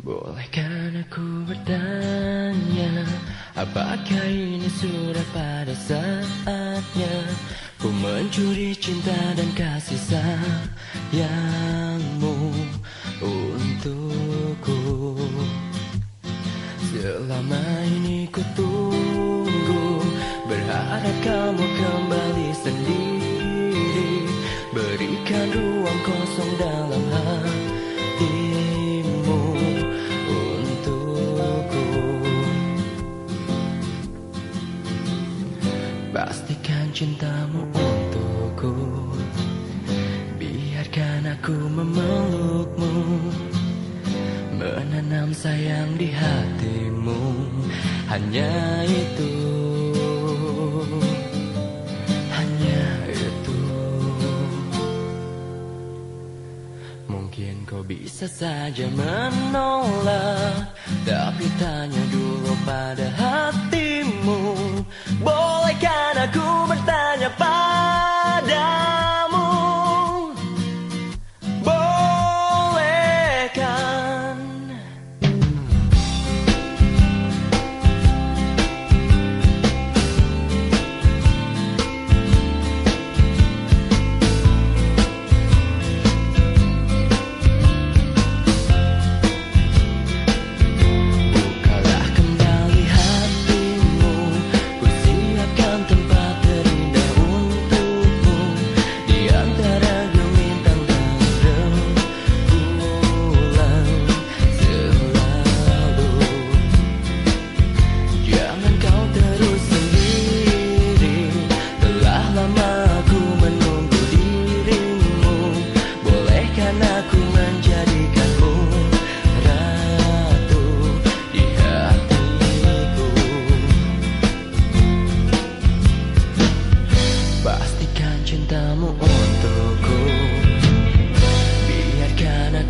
Bolehkan aku bertanya Apakah ini sudah pada saatnya? Ku mencuri cinta dan kasih sayangmu Untukku. Selama ini ku tunggu Berharap kamu kembali sendiri. Berikan ruang kosong dalam cintamu untukku. Biarkan aku memelukmu Menanam sayang di hatimu. Hanya itu Hanya itu. Mungkin kau bisa saja menolak Tapi tanya dulu pada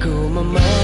Ikaw mama